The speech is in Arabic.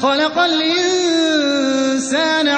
خَلَقَ الْإِنسَانَ